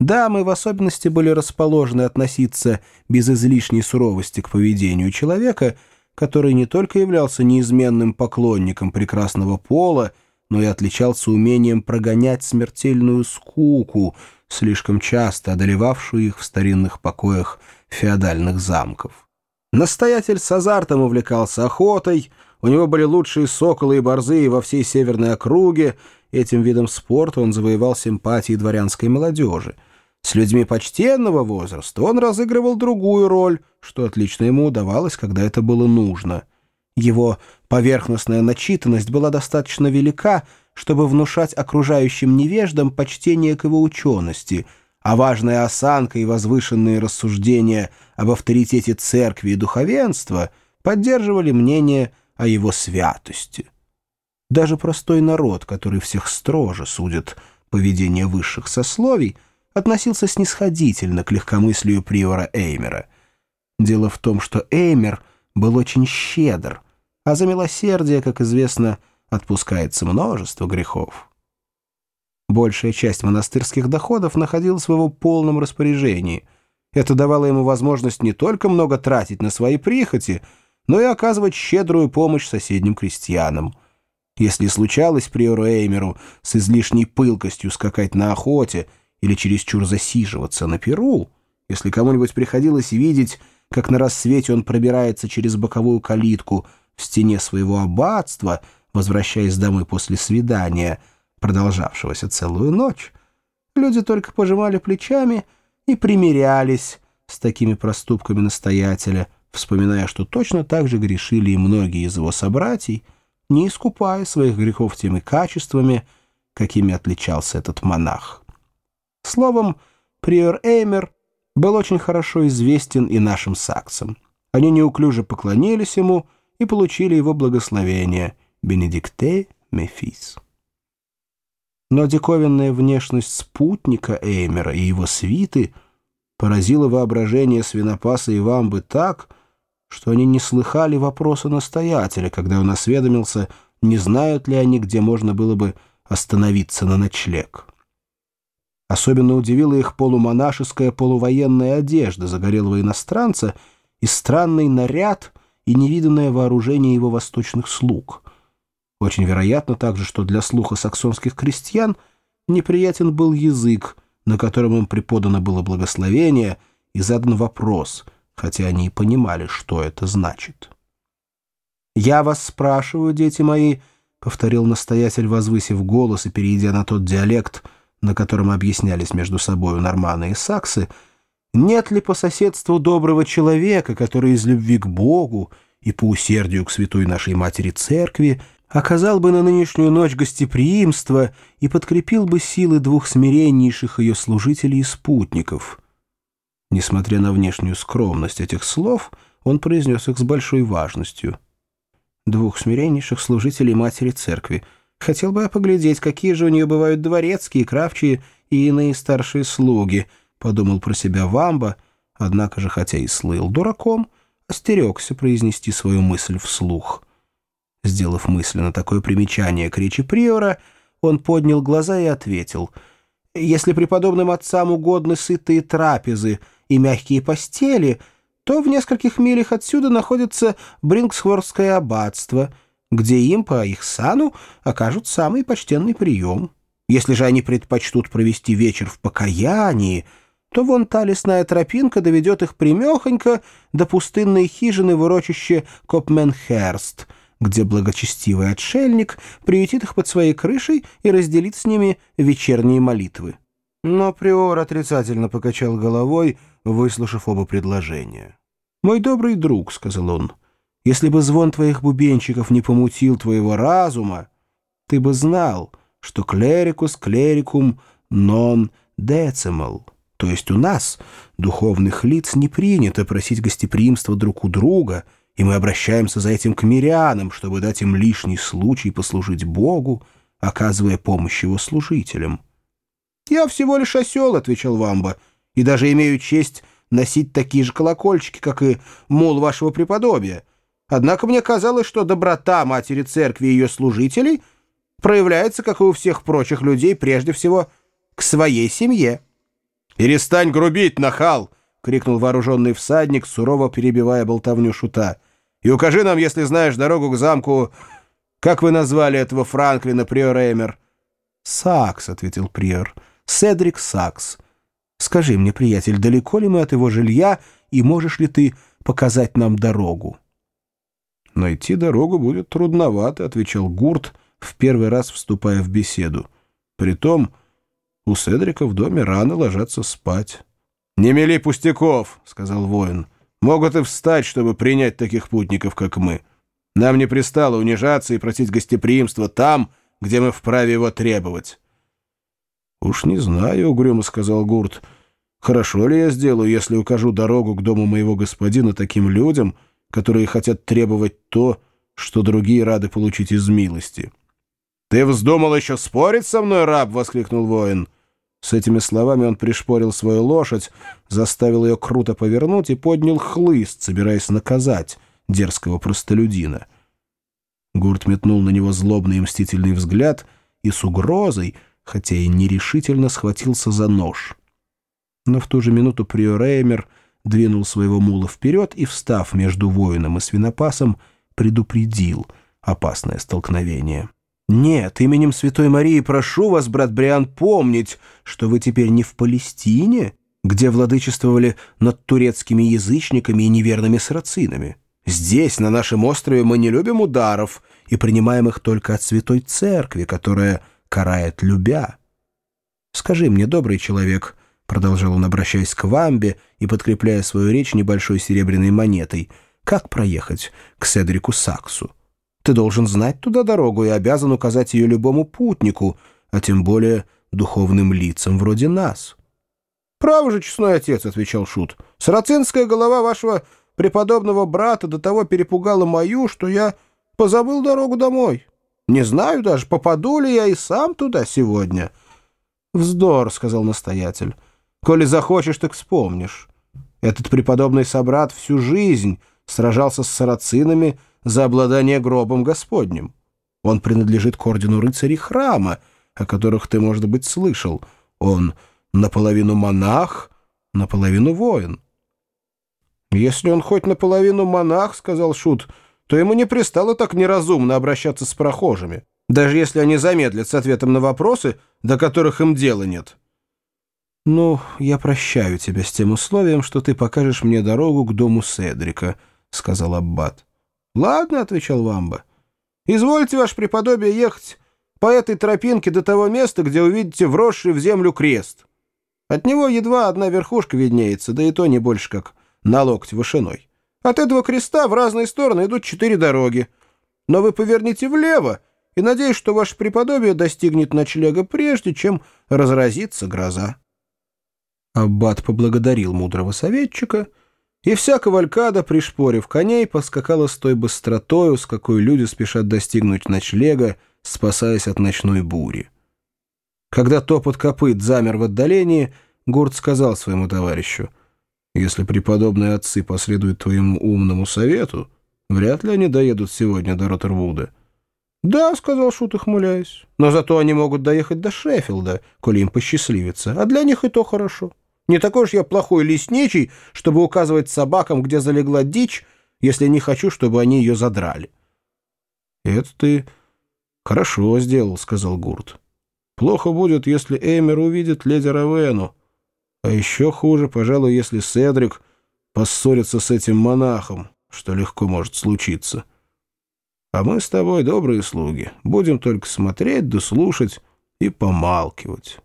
Дамы в особенности были расположены относиться без излишней суровости к поведению человека, который не только являлся неизменным поклонником прекрасного пола, но и отличался умением прогонять смертельную скуку, слишком часто одолевавшую их в старинных покоях феодальных замков. Настоятель с азартом увлекался охотой, у него были лучшие соколы и борзые во всей северной округе, этим видом спорта он завоевал симпатии дворянской молодежи. С людьми почтенного возраста он разыгрывал другую роль, что отлично ему удавалось, когда это было нужно. Его поверхностная начитанность была достаточно велика, чтобы внушать окружающим невеждам почтение к его учености, а важная осанка и возвышенные рассуждения об авторитете церкви и духовенства поддерживали мнение о его святости. Даже простой народ, который всех строже судит поведение высших сословий, относился снисходительно к легкомыслию приора Эймера. Дело в том, что Эймер был очень щедр, а за милосердие, как известно, отпускается множество грехов. Большая часть монастырских доходов находилась в его полном распоряжении. Это давало ему возможность не только много тратить на свои прихоти, но и оказывать щедрую помощь соседним крестьянам. Если случалось приору Эймеру с излишней пылкостью скакать на охоте или чересчур засиживаться на перу, если кому-нибудь приходилось видеть, как на рассвете он пробирается через боковую калитку в стене своего аббатства, возвращаясь домой после свидания, продолжавшегося целую ночь, люди только пожимали плечами и примирялись с такими проступками настоятеля, вспоминая, что точно так же грешили и многие из его собратьей, не искупая своих грехов теми качествами, какими отличался этот монах. Словом, приор Эймер был очень хорошо известен и нашим саксам. Они неуклюже поклонились ему и получили его благословение «Бенедикте Мефис». Но диковинная внешность спутника Эймера и его свиты поразила воображение свинопаса и вамбы так, что они не слыхали вопроса настоятеля, когда он осведомился, не знают ли они, где можно было бы остановиться на ночлег. Особенно удивила их полумонашеская полувоенная одежда загорелого иностранца и странный наряд и невиданное вооружение его восточных слуг. Очень вероятно также, что для слуха саксонских крестьян неприятен был язык, на котором им преподано было благословение, и задан вопрос, хотя они и понимали, что это значит. «Я вас спрашиваю, дети мои», — повторил настоятель, возвысив голос и перейдя на тот диалект, на котором объяснялись между собою норманы и саксы, нет ли по соседству доброго человека, который из любви к Богу и по усердию к святой нашей матери церкви оказал бы на нынешнюю ночь гостеприимство и подкрепил бы силы двух смиреннейших ее служителей и спутников. Несмотря на внешнюю скромность этих слов, он произнес их с большой важностью. Двух смиреннейших служителей матери церкви. Хотел бы я поглядеть, какие же у нее бывают дворецкие, кравчие и иные старшие слуги, подумал про себя Вамба, однако же, хотя и слыл дураком, остерегся произнести свою мысль вслух. Сделав мысленно такое примечание к речи Приора, он поднял глаза и ответил, «Если преподобным отцам угодны сытые трапезы и мягкие постели, то в нескольких милях отсюда находится Брингсхорское аббатство, где им по их сану окажут самый почтенный прием. Если же они предпочтут провести вечер в покаянии, то вон та лесная тропинка доведет их примехонько до пустынной хижины в урочище Копменхерст — где благочестивый отшельник приютит их под своей крышей и разделит с ними вечерние молитвы. Но приор отрицательно покачал головой, выслушав оба предложения. «Мой добрый друг», — сказал он, — «если бы звон твоих бубенчиков не помутил твоего разума, ты бы знал, что клерикус клерикум нон децимал». То есть у нас, духовных лиц, не принято просить гостеприимства друг у друга — и мы обращаемся за этим к мирянам, чтобы дать им лишний случай послужить Богу, оказывая помощь его служителям. «Я всего лишь осел», — отвечал Вамба, — «и даже имею честь носить такие же колокольчики, как и мол вашего преподобия. Однако мне казалось, что доброта матери церкви и ее служителей проявляется, как и у всех прочих людей, прежде всего к своей семье». «Перестань грубить, нахал!» — крикнул вооруженный всадник, сурово перебивая болтовню шута. «И укажи нам, если знаешь дорогу к замку... Как вы назвали этого Франклина, приор Эймер?» «Сакс», — ответил приор. «Седрик Сакс. Скажи мне, приятель, далеко ли мы от его жилья, и можешь ли ты показать нам дорогу?» «Найти дорогу будет трудновато», — отвечал Гурт, в первый раз вступая в беседу. «Притом...» У Седрика в доме рано ложатся спать. «Не мели пустяков», — сказал воин. «Могут и встать, чтобы принять таких путников, как мы. Нам не пристало унижаться и просить гостеприимства там, где мы вправе его требовать». «Уж не знаю», — угрюмо сказал Гурт. «Хорошо ли я сделаю, если укажу дорогу к дому моего господина таким людям, которые хотят требовать то, что другие рады получить из милости?» «Ты вздумал еще спорить со мной, раб?» — воскликнул воин. С этими словами он пришпорил свою лошадь, заставил ее круто повернуть и поднял хлыст, собираясь наказать дерзкого простолюдина. Гурт метнул на него злобный и мстительный взгляд и с угрозой, хотя и нерешительно, схватился за нож. Но в ту же минуту приореймер двинул своего мула вперед и, встав между воином и свинопасом, предупредил опасное столкновение. «Нет, именем Святой Марии прошу вас, брат Бриан, помнить, что вы теперь не в Палестине, где владычествовали над турецкими язычниками и неверными сарацинами. Здесь, на нашем острове, мы не любим ударов и принимаем их только от Святой Церкви, которая карает любя. Скажи мне, добрый человек, — продолжал он, обращаясь к Вамбе и подкрепляя свою речь небольшой серебряной монетой, — как проехать к Седрику Саксу? Ты должен знать туда дорогу и обязан указать ее любому путнику, а тем более духовным лицам вроде нас». «Право же, честной отец», — отвечал Шут. «Сарацинская голова вашего преподобного брата до того перепугала мою, что я позабыл дорогу домой. Не знаю даже, попаду ли я и сам туда сегодня». «Вздор», — сказал настоятель. «Коли захочешь, так вспомнишь. Этот преподобный собрат всю жизнь сражался с сарацинами, — за обладание гробом Господним. Он принадлежит к ордену рыцарей храма, о которых ты, может быть, слышал. Он наполовину монах, наполовину воин. «Если он хоть наполовину монах, — сказал Шут, — то ему не пристало так неразумно обращаться с прохожими, даже если они замедлят с ответом на вопросы, до которых им дела нет». «Ну, я прощаю тебя с тем условием, что ты покажешь мне дорогу к дому Седрика», — сказал Аббат. «Ладно», — отвечал Вамба. «Извольте, ваше преподобие, ехать по этой тропинке до того места, где увидите вросший в землю крест. От него едва одна верхушка виднеется, да и то не больше как на локоть вышиной. От этого креста в разные стороны идут четыре дороги. Но вы поверните влево, и надеюсь, что ваше преподобие достигнет ночлега прежде, чем разразится гроза». Аббат поблагодарил мудрого советчика — и вся кавалькада, пришпорив коней, поскакала с той быстротою, с какой люди спешат достигнуть ночлега, спасаясь от ночной бури. Когда топот копыт замер в отдалении, Гурт сказал своему товарищу, «Если преподобные отцы последуют твоему умному совету, вряд ли они доедут сегодня до Роттервуда». «Да», — сказал Шут, ухмыляясь, «но зато они могут доехать до Шеффилда, коли им посчастливится, а для них и то хорошо». Не такой уж я плохой лесничий, чтобы указывать собакам, где залегла дичь, если не хочу, чтобы они ее задрали. — Это ты хорошо сделал, — сказал Гурт. — Плохо будет, если Эймер увидит леди Равену. А еще хуже, пожалуй, если Седрик поссорится с этим монахом, что легко может случиться. А мы с тобой добрые слуги, будем только смотреть да слушать и помалкивать».